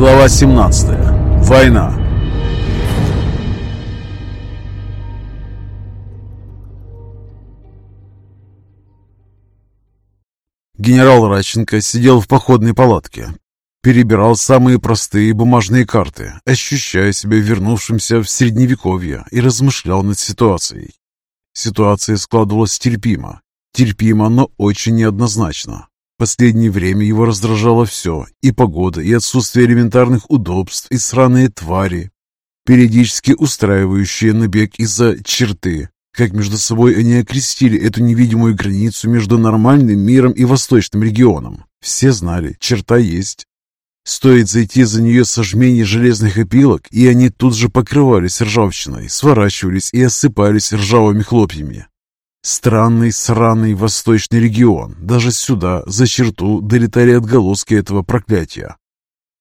Глава 17. Война. Генерал Радченко сидел в походной палатке, перебирал самые простые бумажные карты, ощущая себя вернувшимся в Средневековье и размышлял над ситуацией. Ситуация складывалась терпимо. Терпимо, но очень неоднозначно. Последнее время его раздражало все, и погода, и отсутствие элементарных удобств, и сраные твари, периодически устраивающие набег из-за черты. Как между собой они окрестили эту невидимую границу между нормальным миром и восточным регионом. Все знали, черта есть. Стоит зайти за нее сожмение железных опилок, и они тут же покрывались ржавчиной, сворачивались и осыпались ржавыми хлопьями. Странный, сраный восточный регион. Даже сюда, за черту, долетали отголоски этого проклятия.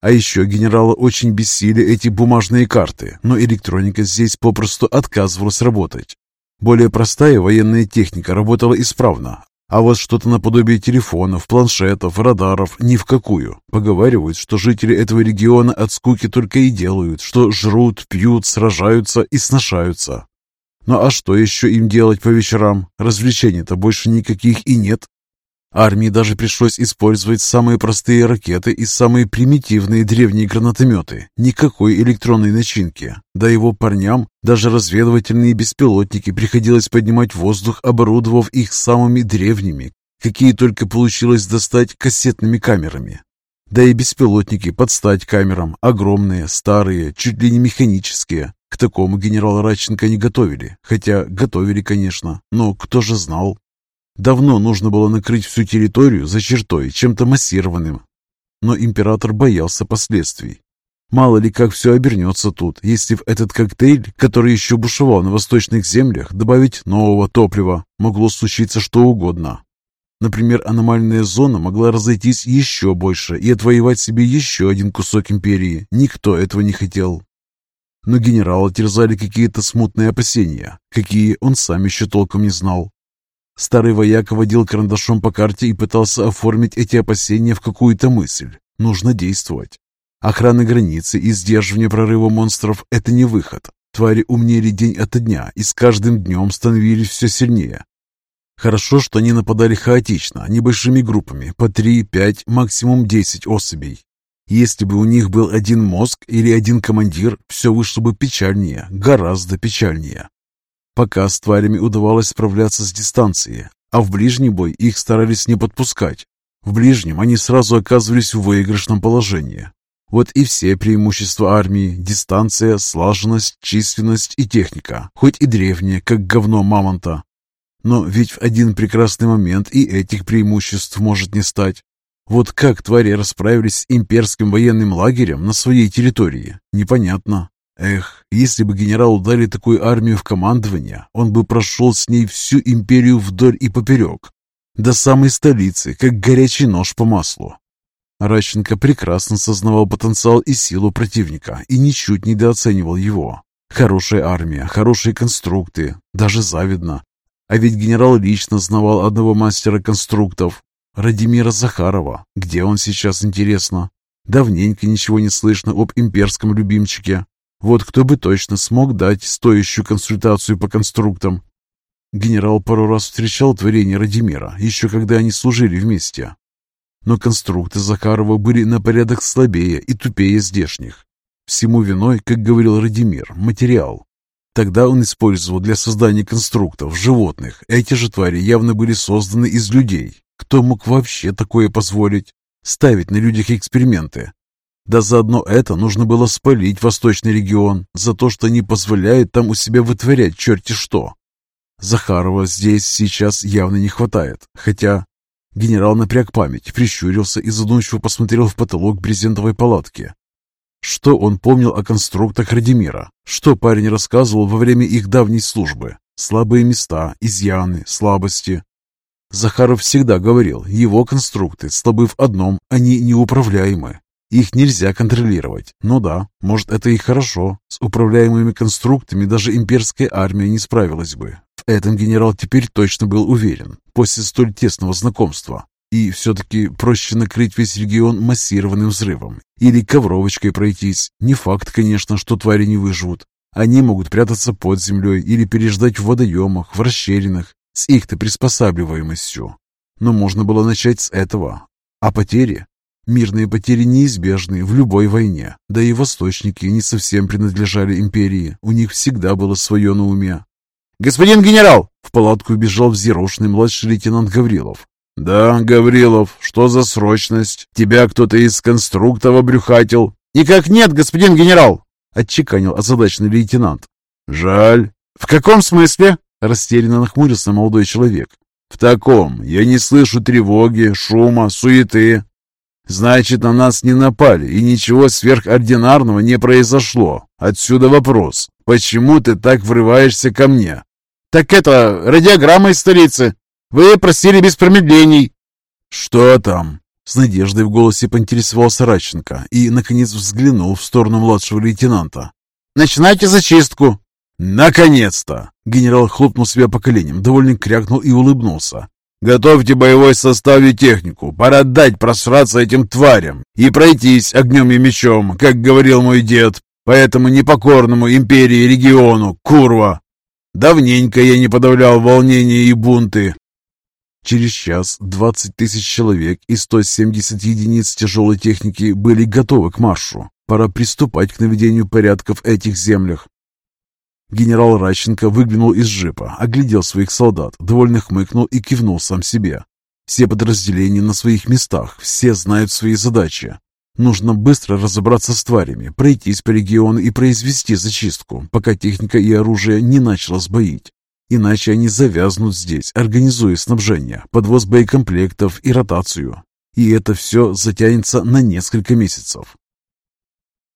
А еще генерала очень бесили эти бумажные карты, но электроника здесь попросту отказывалась работать. Более простая военная техника работала исправно, а вот что-то наподобие телефонов, планшетов, радаров ни в какую. Поговаривают, что жители этого региона от скуки только и делают, что жрут, пьют, сражаются и сношаются. Ну а что еще им делать по вечерам? Развлечений-то больше никаких и нет. Армии даже пришлось использовать самые простые ракеты и самые примитивные древние гранатометы. Никакой электронной начинки. Да его парням даже разведывательные беспилотники приходилось поднимать в воздух, оборудовав их самыми древними, какие только получилось достать кассетными камерами. Да и беспилотники под стать камерам, огромные, старые, чуть ли не механические. К такому генерал Радченко не готовили, хотя готовили, конечно, но кто же знал? Давно нужно было накрыть всю территорию за чертой чем-то массированным, но император боялся последствий. Мало ли как все обернется тут, если в этот коктейль, который еще бушевал на восточных землях, добавить нового топлива, могло случиться что угодно. Например, аномальная зона могла разойтись еще больше и отвоевать себе еще один кусок империи. Никто этого не хотел. Но генерала терзали какие-то смутные опасения, какие он сам еще толком не знал. Старый вояка водил карандашом по карте и пытался оформить эти опасения в какую-то мысль. Нужно действовать. Охрана границы и сдерживание прорыва монстров – это не выход. Твари умнели день ото дня и с каждым днем становились все сильнее. Хорошо, что они нападали хаотично, небольшими группами, по 3, 5, максимум 10 особей. Если бы у них был один мозг или один командир, все вышло бы печальнее, гораздо печальнее. Пока с тварями удавалось справляться с дистанции, а в ближний бой их старались не подпускать. В ближнем они сразу оказывались в выигрышном положении. Вот и все преимущества армии – дистанция, слаженность, численность и техника, хоть и древние, как говно мамонта. Но ведь в один прекрасный момент и этих преимуществ может не стать. Вот как твари расправились с имперским военным лагерем на своей территории, непонятно. Эх, если бы генералу дали такую армию в командование, он бы прошел с ней всю империю вдоль и поперек, до самой столицы, как горячий нож по маслу. Ращенко прекрасно сознавал потенциал и силу противника и ничуть не недооценивал его. Хорошая армия, хорошие конструкты, даже завидно. А ведь генерал лично знавал одного мастера конструктов, Радимира Захарова. Где он сейчас, интересно? Давненько ничего не слышно об имперском любимчике. Вот кто бы точно смог дать стоящую консультацию по конструктам. Генерал пару раз встречал творение Радимира, еще когда они служили вместе. Но конструкты Захарова были на порядок слабее и тупее здешних. Всему виной, как говорил Радимир, материал. Тогда он использовал для создания конструктов животных. Эти же твари явно были созданы из людей. Кто мог вообще такое позволить? Ставить на людях эксперименты. Да заодно это нужно было спалить восточный регион за то, что не позволяет там у себя вытворять черти что. Захарова здесь сейчас явно не хватает, хотя... Генерал напряг память, прищурился и задумчиво посмотрел в потолок брезентовой палатки. Что он помнил о конструктах Радимира? Что парень рассказывал во время их давней службы? Слабые места, изъяны, слабости. Захаров всегда говорил, его конструкты слабы в одном, они неуправляемы. Их нельзя контролировать. Ну да, может это и хорошо. С управляемыми конструктами даже имперская армия не справилась бы. В этом генерал теперь точно был уверен, после столь тесного знакомства. И все-таки проще накрыть весь регион массированным взрывом или ковровочкой пройтись. Не факт, конечно, что твари не выживут. Они могут прятаться под землей или переждать в водоемах, в расщелинах, с их-то приспосабливаемостью. Но можно было начать с этого. А потери? Мирные потери неизбежны в любой войне. Да и восточники не совсем принадлежали империи. У них всегда было свое на уме. «Господин генерал!» В палатку убежал взъерошенный младший лейтенант Гаврилов. «Да, Гаврилов, что за срочность? Тебя кто-то из конструктов обрюхатил?» «Никак нет, господин генерал!» Отчеканил озадаченный лейтенант. «Жаль». «В каком смысле?» Растерянно нахмурился молодой человек. «В таком. Я не слышу тревоги, шума, суеты. Значит, на нас не напали, и ничего сверхординарного не произошло. Отсюда вопрос. Почему ты так врываешься ко мне?» «Так это, радиограмма из столицы. Вы просили без промедлений». «Что там?» С надеждой в голосе поинтересовался Раченко и, наконец, взглянул в сторону младшего лейтенанта. «Начинайте зачистку!» «Наконец-то!» Генерал хлопнул себя по коленям, довольно крякнул и улыбнулся. «Готовьте боевой состав и технику. Пора дать просраться этим тварям и пройтись огнем и мечом, как говорил мой дед, по этому непокорному империи региону, курва. Давненько я не подавлял волнения и бунты, Через час 20 тысяч человек и 170 единиц тяжелой техники были готовы к маршу. Пора приступать к наведению порядка в этих землях. Генерал Ращенко выглянул из джипа, оглядел своих солдат, довольно хмыкнул и кивнул сам себе. Все подразделения на своих местах, все знают свои задачи. Нужно быстро разобраться с тварями, пройтись по региону и произвести зачистку, пока техника и оружие не начало сбоить. Иначе они завязнут здесь, организуя снабжение, подвоз боекомплектов и ротацию. И это все затянется на несколько месяцев.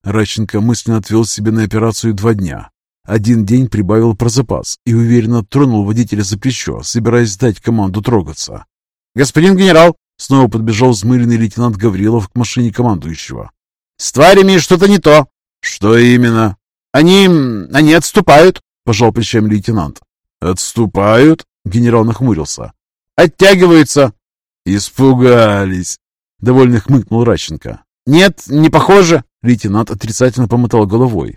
Раченко мысленно отвел себе на операцию два дня. Один день прибавил про запас и уверенно тронул водителя за плечо, собираясь дать команду трогаться. «Господин генерал!» — снова подбежал взмыленный лейтенант Гаврилов к машине командующего. «С тварями что-то не то!» «Что именно?» «Они... они отступают!» — пожал плечами лейтенант. «Отступают?» — генерал нахмурился. «Оттягиваются!» «Испугались!» — довольно хмыкнул Ращенко. «Нет, не похоже!» — лейтенант отрицательно помотал головой.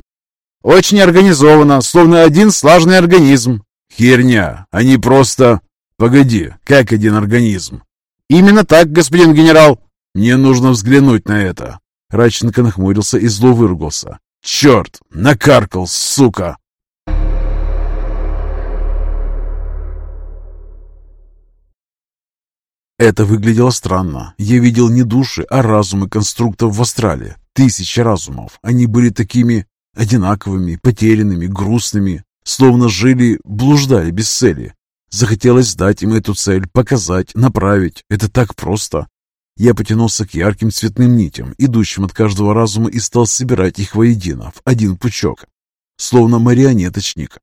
«Очень организовано, словно один слаженный организм». «Херня! Они просто...» «Погоди, как один организм?» «Именно так, господин генерал!» «Мне нужно взглянуть на это!» Раченко нахмурился и зло выругался. «Черт! Накаркал, сука!» Это выглядело странно. Я видел не души, а разумы конструктов в астрале. Тысячи разумов. Они были такими одинаковыми, потерянными, грустными, словно жили, блуждали без цели. Захотелось дать им эту цель, показать, направить. Это так просто. Я потянулся к ярким цветным нитям, идущим от каждого разума, и стал собирать их воедино, в один пучок, словно марионеточник.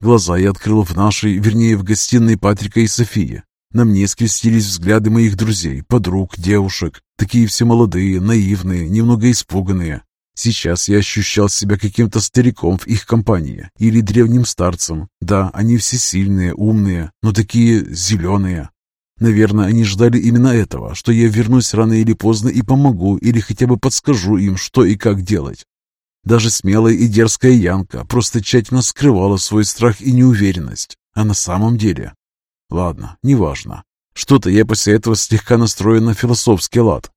Глаза я открыл в нашей, вернее, в гостиной Патрика и Софии. На мне скрестились взгляды моих друзей, подруг, девушек, такие все молодые, наивные, немного испуганные. Сейчас я ощущал себя каким-то стариком в их компании или древним старцем. Да, они все сильные, умные, но такие зеленые. Наверное, они ждали именно этого, что я вернусь рано или поздно и помогу, или хотя бы подскажу им, что и как делать. Даже смелая и дерзкая Янка просто тщательно скрывала свой страх и неуверенность. А на самом деле Ладно, неважно. Что-то я после этого слегка настроен на философский лад.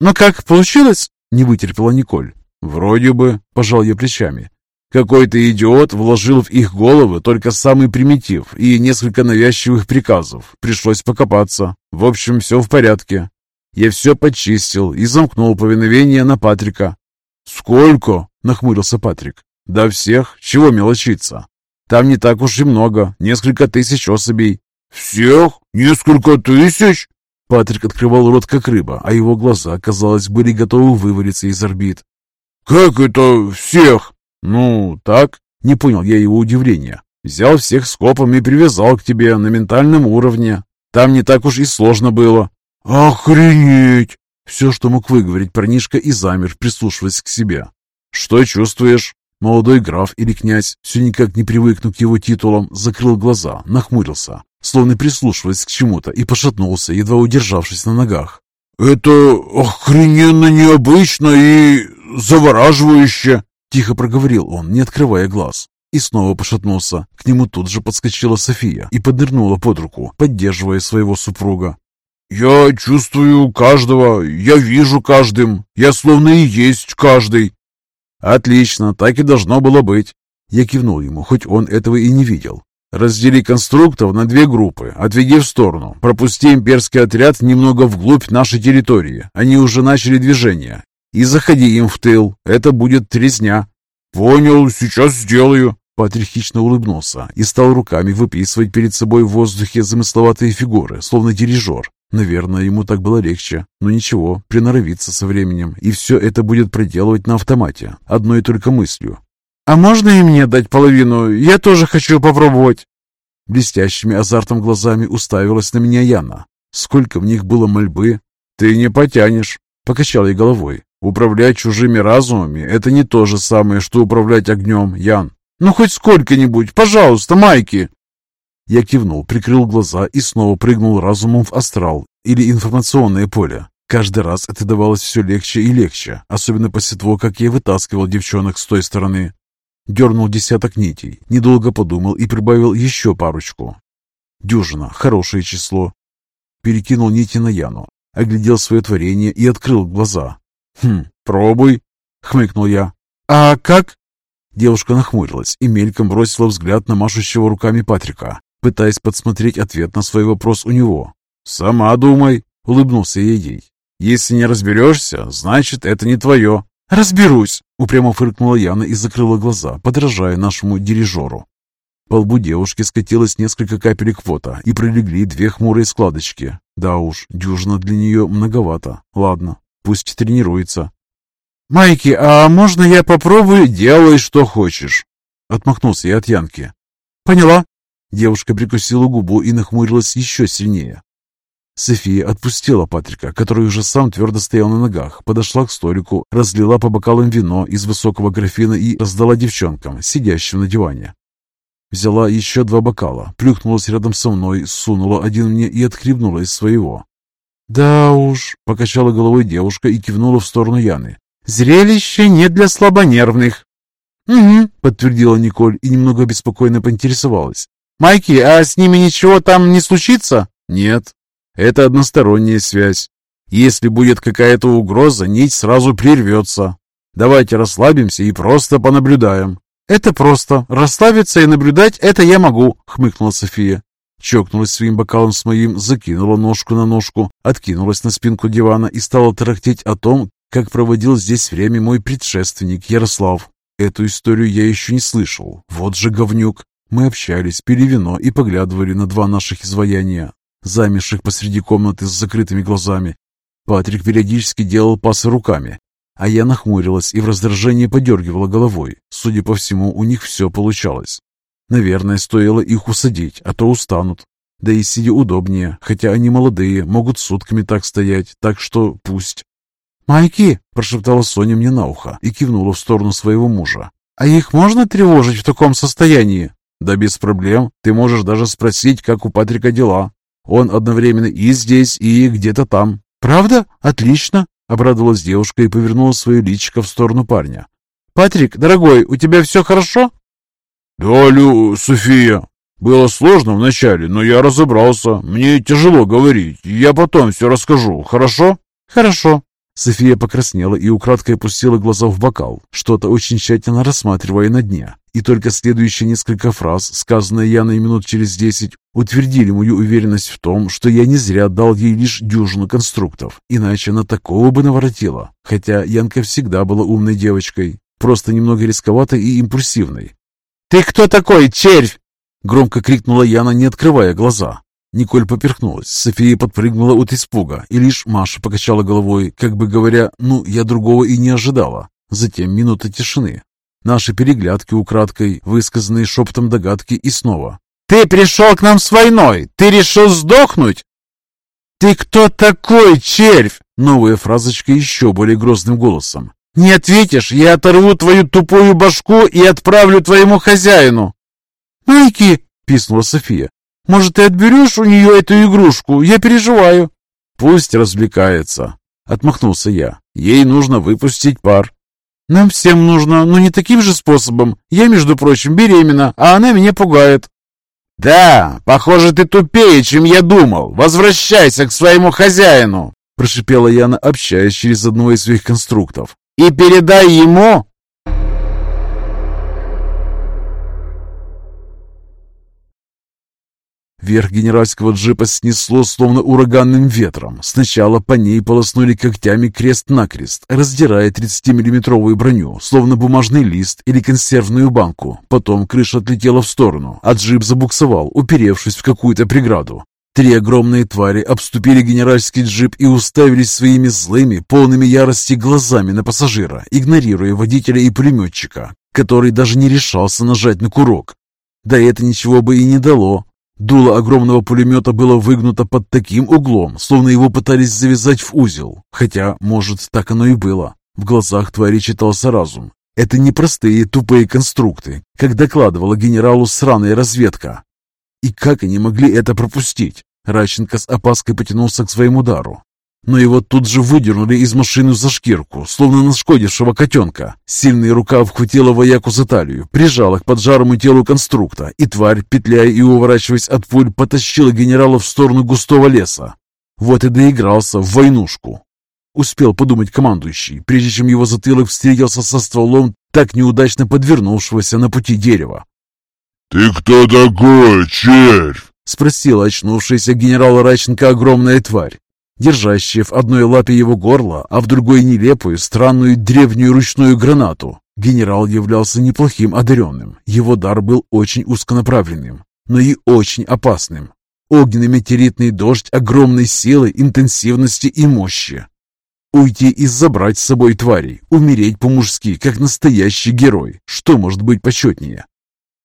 «Но как получилось?» — не вытерпела Николь. «Вроде бы», — пожал я плечами. «Какой-то идиот вложил в их головы только самый примитив и несколько навязчивых приказов. Пришлось покопаться. В общем, все в порядке. Я все почистил и замкнул повиновение на Патрика». «Сколько?» — нахмурился Патрик. «Да всех. Чего мелочиться? Там не так уж и много. Несколько тысяч особей. «Всех? Несколько тысяч?» Патрик открывал рот как рыба, а его глаза, казалось, были готовы вывалиться из орбит. «Как это всех?» «Ну, так?» — не понял я его удивления. «Взял всех скопом и привязал к тебе на ментальном уровне. Там не так уж и сложно было». «Охренеть!» Все, что мог выговорить парнишка, и замер, прислушиваясь к себе. «Что чувствуешь?» Молодой граф или князь, все никак не привыкнув к его титулам, закрыл глаза, нахмурился. словно прислушиваясь к чему-то, и пошатнулся, едва удержавшись на ногах. «Это охрененно необычно и завораживающе!» Тихо проговорил он, не открывая глаз. И снова пошатнулся. К нему тут же подскочила София и поднырнула под руку, поддерживая своего супруга. «Я чувствую каждого, я вижу каждым, я словно и есть каждый». «Отлично, так и должно было быть». Я кивнул ему, хоть он этого и не видел. «Раздели конструктов на две группы, отведи в сторону, пропусти имперский отряд немного вглубь нашей территории, они уже начали движение, и заходи им в тыл, это будет трезня». «Понял, сейчас сделаю». Патрик хищно улыбнулся и стал руками выписывать перед собой в воздухе замысловатые фигуры, словно дирижер. Наверное, ему так было легче, но ничего, приноровится со временем, и все это будет проделывать на автомате, одной только мыслью. «А можно и мне дать половину? Я тоже хочу попробовать!» Блестящими азартом глазами уставилась на меня Яна. Сколько в них было мольбы. «Ты не потянешь!» — покачал я головой. «Управлять чужими разумами — это не то же самое, что управлять огнем, Ян. Ну, хоть сколько-нибудь, пожалуйста, Майки!» Я кивнул, прикрыл глаза и снова прыгнул разумом в астрал или информационное поле. Каждый раз это давалось все легче и легче, особенно после того, как я вытаскивал девчонок с той стороны. Дернул десяток нитей, недолго подумал и прибавил еще парочку. Дюжина, хорошее число. Перекинул нити на Яну, оглядел свое творение и открыл глаза. «Хм, пробуй», — хмыкнул я. «А как?» Девушка нахмурилась и мельком бросила взгляд на машущего руками Патрика пытаясь подсмотреть ответ на свой вопрос у него. «Сама думай», — улыбнулся я ей. «Если не разберешься, значит, это не твое». «Разберусь», — упрямо фыркнула Яна и закрыла глаза, подражая нашему дирижеру. По лбу девушки скатилось несколько капелек пота и пролегли две хмурые складочки. Да уж, дюжина для нее многовато. Ладно, пусть тренируется. «Майки, а можно я попробую?» «Делай, что хочешь!» Отмахнулся я от Янки. «Поняла?» Девушка прикусила губу и нахмурилась еще сильнее. София отпустила Патрика, который уже сам твердо стоял на ногах, подошла к столику, разлила по бокалам вино из высокого графина и раздала девчонкам, сидящим на диване. Взяла еще два бокала, плюхнулась рядом со мной, сунула один мне и отхлебнула из своего. «Да уж», — покачала головой девушка и кивнула в сторону Яны. «Зрелище не для слабонервных». «Угу», — подтвердила Николь и немного беспокойно поинтересовалась. «Майки, а с ними ничего там не случится?» «Нет, это односторонняя связь. Если будет какая-то угроза, нить сразу прервется. Давайте расслабимся и просто понаблюдаем». «Это просто. Расслабиться и наблюдать — это я могу», — хмыкнула София. Чокнулась своим бокалом с моим, закинула ножку на ножку, откинулась на спинку дивана и стала тарахтеть о том, как проводил здесь время мой предшественник Ярослав. Эту историю я еще не слышал. Вот же говнюк. Мы общались, пили вино и поглядывали на два наших изваяния, замерших посреди комнаты с закрытыми глазами. Патрик периодически делал пасы руками, а я нахмурилась и в раздражении подергивала головой. Судя по всему, у них все получалось. Наверное, стоило их усадить, а то устанут. Да и сидя удобнее, хотя они молодые, могут сутками так стоять, так что пусть. «Майки!» – прошептала Соня мне на ухо и кивнула в сторону своего мужа. «А их можно тревожить в таком состоянии?» «Да без проблем. Ты можешь даже спросить, как у Патрика дела. Он одновременно и здесь, и где-то там». «Правда? Отлично!» — обрадовалась девушка и повернула свое личико в сторону парня. «Патрик, дорогой, у тебя все хорошо?» «Да, Лю, София. Было сложно вначале, но я разобрался. Мне тяжело говорить. Я потом все расскажу, хорошо?» «Хорошо», София покраснела и украдкой опустила глаза в бокал, что-то очень тщательно рассматривая на дне. И только следующие несколько фраз, сказанные Яной минут через десять, утвердили мою уверенность в том, что я не зря дал ей лишь дюжину конструктов, иначе она такого бы наворотила. Хотя Янка всегда была умной девочкой, просто немного рисковатой и импульсивной. «Ты кто такой, червь?» Громко крикнула Яна, не открывая глаза. Николь поперхнулась, София подпрыгнула от испуга, и лишь Маша покачала головой, как бы говоря, «Ну, я другого и не ожидала». Затем минута тишины. Наши переглядки украдкой, высказанные шепотом догадки и снова. «Ты пришел к нам с войной! Ты решил сдохнуть?» «Ты кто такой, червь?» Новая фразочка еще более грозным голосом. «Не ответишь, я оторву твою тупую башку и отправлю твоему хозяину!» «Майки!» — писнула София. Может, ты отберешь у нее эту игрушку? Я переживаю». «Пусть развлекается», — отмахнулся я. «Ей нужно выпустить пар». «Нам всем нужно, но не таким же способом. Я, между прочим, беременна, а она меня пугает». «Да, похоже, ты тупее, чем я думал. Возвращайся к своему хозяину!» Прошипела Яна, общаясь через одного из своих конструктов. «И передай ему, Верх генеральского джипа снесло словно ураганным ветром. Сначала по ней полоснули когтями крест-накрест, раздирая 30-миллиметровую броню, словно бумажный лист или консервную банку. Потом крыша отлетела в сторону, а джип забуксовал, уперевшись в какую-то преграду. Три огромные твари обступили генеральский джип и уставились своими злыми, полными ярости глазами на пассажира, игнорируя водителя и пулеметчика, который даже не решался нажать на курок. Да это ничего бы и не дало. Дуло огромного пулемета было выгнуто под таким углом, словно его пытались завязать в узел. Хотя, может, так оно и было. В глазах твари читался разум. Это не простые тупые конструкты, как докладывала генералу сраная разведка. И как они могли это пропустить? Раченко с опаской потянулся к своему удару но его тут же выдернули из машины за шкирку, словно нашкодившего котенка. Сильная рука вхватила вояку за талию, прижала к поджарому телу конструкта, и тварь, петляя и уворачиваясь от пуль, потащила генерала в сторону густого леса. Вот и доигрался в войнушку. Успел подумать командующий, прежде чем его затылок встретился со стволом так неудачно подвернувшегося на пути дерева. «Ты кто такой, червь?» — спросила очнувшаяся генерала Раченко огромная тварь держащая в одной лапе его горло, а в другой нелепую, странную древнюю ручную гранату. Генерал являлся неплохим одаренным. Его дар был очень узконаправленным, но и очень опасным. Огненный метеоритный дождь огромной силы, интенсивности и мощи. Уйти и забрать с собой тварей, умереть по-мужски, как настоящий герой. Что может быть почетнее?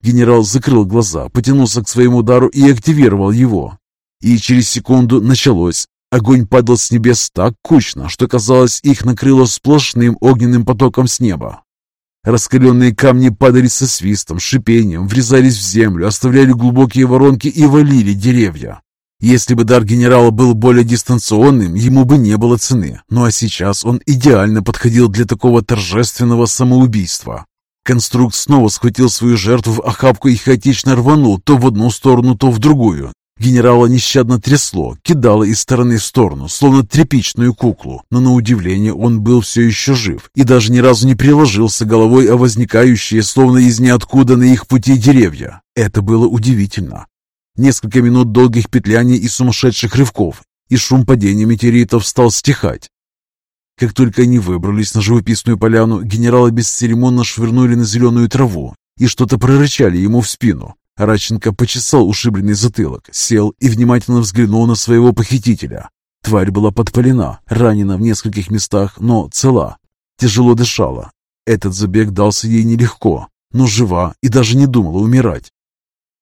Генерал закрыл глаза, потянулся к своему удару и активировал его. И через секунду началось. Огонь падал с небес так кучно, что, казалось, их накрыло сплошным огненным потоком с неба. Раскаленные камни падали со свистом, шипением, врезались в землю, оставляли глубокие воронки и валили деревья. Если бы дар генерала был более дистанционным, ему бы не было цены. Ну а сейчас он идеально подходил для такого торжественного самоубийства. Конструкт снова схватил свою жертву в охапку и хаотично рванул то в одну сторону, то в другую, Генерала нещадно трясло, кидало из стороны в сторону, словно тряпичную куклу, но на удивление он был все еще жив и даже ни разу не приложился головой о возникающие, словно из ниоткуда на их пути деревья. Это было удивительно. Несколько минут долгих петляний и сумасшедших рывков, и шум падения метеоритов стал стихать. Как только они выбрались на живописную поляну, генерала бесцеремонно швырнули на зеленую траву и что-то прорычали ему в спину. Раченко почесал ушибленный затылок, сел и внимательно взглянул на своего похитителя. Тварь была подпалена, ранена в нескольких местах, но цела. Тяжело дышала. Этот забег дался ей нелегко, но жива и даже не думала умирать.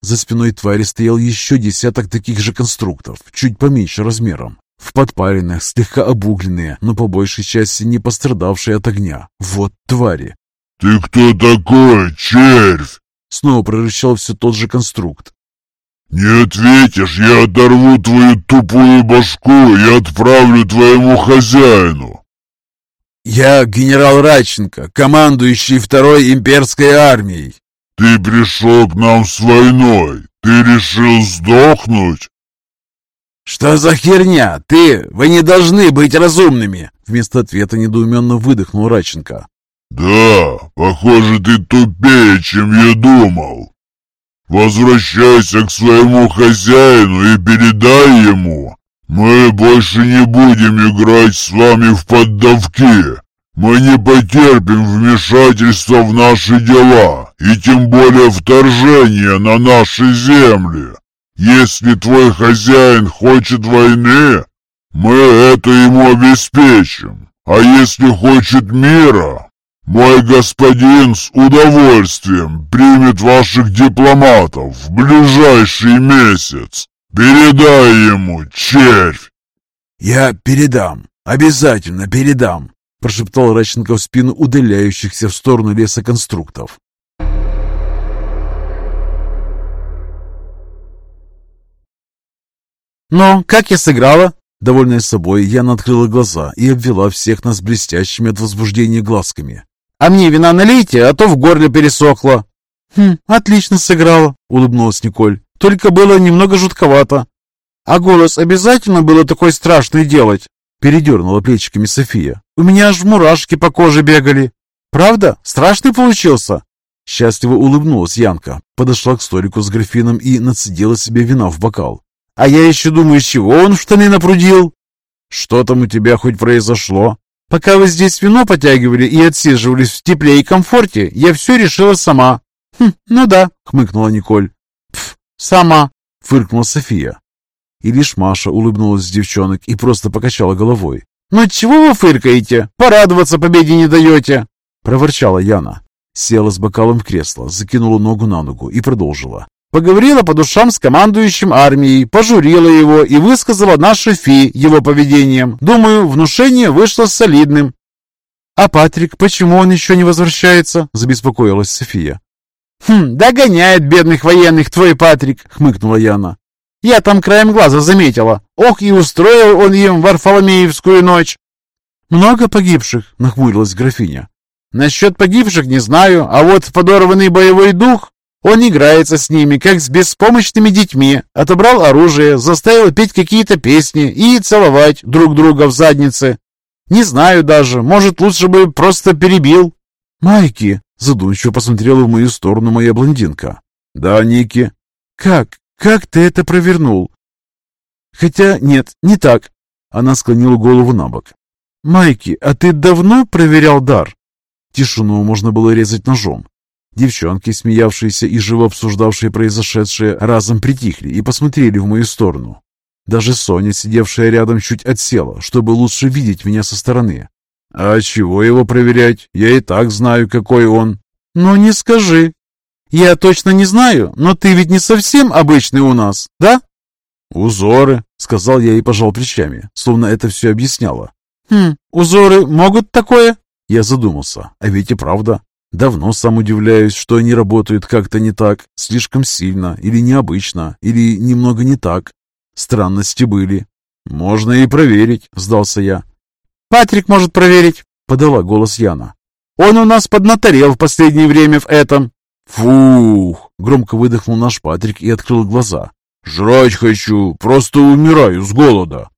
За спиной твари стоял еще десяток таких же конструктов, чуть поменьше размером. В подпаренных, слегка обугленные, но по большей части не пострадавшие от огня. Вот твари. «Ты кто такой, червь?» Снова прорычал все тот же конструкт. «Не ответишь, я оторву твою тупую башку и отправлю твоему хозяину!» «Я генерал Радченко, командующий второй имперской армией!» «Ты пришел к нам с войной! Ты решил сдохнуть?» «Что за херня? Ты! Вы не должны быть разумными!» Вместо ответа недоуменно выдохнул Радченко. «Да, похоже, ты тупее, чем я думал. Возвращайся к своему хозяину и передай ему. Мы больше не будем играть с вами в поддавки. Мы не потерпим вмешательства в наши дела, и тем более вторжения на наши земли. Если твой хозяин хочет войны, мы это ему обеспечим. А если хочет мира, мой господин с удовольствием примет ваших дипломатов в ближайший месяц. Передай ему, червь!» «Я передам, обязательно передам», прошептал Раченко в спину удаляющихся в сторону леса конструктов. Но как я сыграла?» Довольная собой, Яна открыла глаза и обвела всех нас блестящими от возбуждения глазками. «А мне вина налейте, а то в горле пересохло». «Хм, отлично сыграла», — улыбнулась Николь. «Только было немного жутковато». «А голос обязательно было такой страшный делать?» Передернула плечиками София. «У меня аж мурашки по коже бегали». «Правда? Страшный получился?» Счастливо улыбнулась Янка, подошла к столику с графином и нацедила себе вина в бокал. «А я еще думаю, чего он в штаны напрудил?» «Что там у тебя хоть произошло?» «Пока вы здесь вино потягивали и отсиживались в тепле и комфорте, я все решила сама». «Хм, ну да», — хмыкнула Николь. «Пф, сама», — фыркнула София. И лишь Маша улыбнулась девчонок и просто покачала головой. «Ну чего вы фыркаете? Порадоваться победе не даете!» Проворчала Яна. Села с бокалом в кресло, закинула ногу на ногу и продолжила. Поговорила по душам с командующим армией, пожурила его и высказала наше фи его поведением. Думаю, внушение вышло солидным. «А Патрик, почему он еще не возвращается?» – забеспокоилась София. «Хм, догоняет бедных военных твой Патрик!» – хмыкнула Яна. «Я там краем глаза заметила. Ох, и устроил он им Варфоломеевскую ночь!» «Много погибших?» – нахмурилась графиня. Насчет погибших не знаю, а вот подорванный боевой дух, он играется с ними, как с беспомощными детьми. Отобрал оружие, заставил петь какие-то песни и целовать друг друга в заднице. Не знаю даже, может, лучше бы просто перебил. Майки, задумчиво посмотрела в мою сторону моя блондинка. Да, Ники. Как? Как ты это провернул? Хотя нет, не так. Она склонила голову на бок. Майки, а ты давно проверял дар? Тишину можно было резать ножом. Девчонки, смеявшиеся и живо обсуждавшие произошедшее, разом притихли и посмотрели в мою сторону. Даже Соня, сидевшая рядом, чуть отсела, чтобы лучше видеть меня со стороны. «А чего его проверять? Я и так знаю, какой он». «Ну не скажи. Я точно не знаю, но ты ведь не совсем обычный у нас, да?» «Узоры», — сказал я и пожал плечами, словно это все объясняло. «Хм, узоры могут такое?» Я задумался, а ведь и правда. Давно сам удивляюсь, что они работают как-то не так, слишком сильно, или необычно, или немного не так. Странности были. Можно и проверить, сдался я. Патрик может проверить, подала голос Яна. Он у нас поднаторел в последнее время в этом. Фух, громко выдохнул наш Патрик и открыл глаза. Жрать хочу, просто умираю с голода.